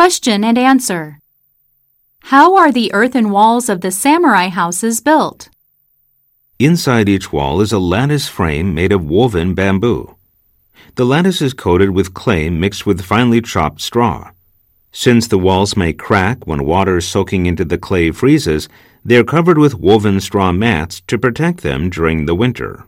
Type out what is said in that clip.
Question and answer. How are the earthen walls of the samurai houses built? Inside each wall is a lattice frame made of woven bamboo. The lattice is coated with clay mixed with finely chopped straw. Since the walls may crack when water soaking into the clay freezes, they are covered with woven straw mats to protect them during the winter.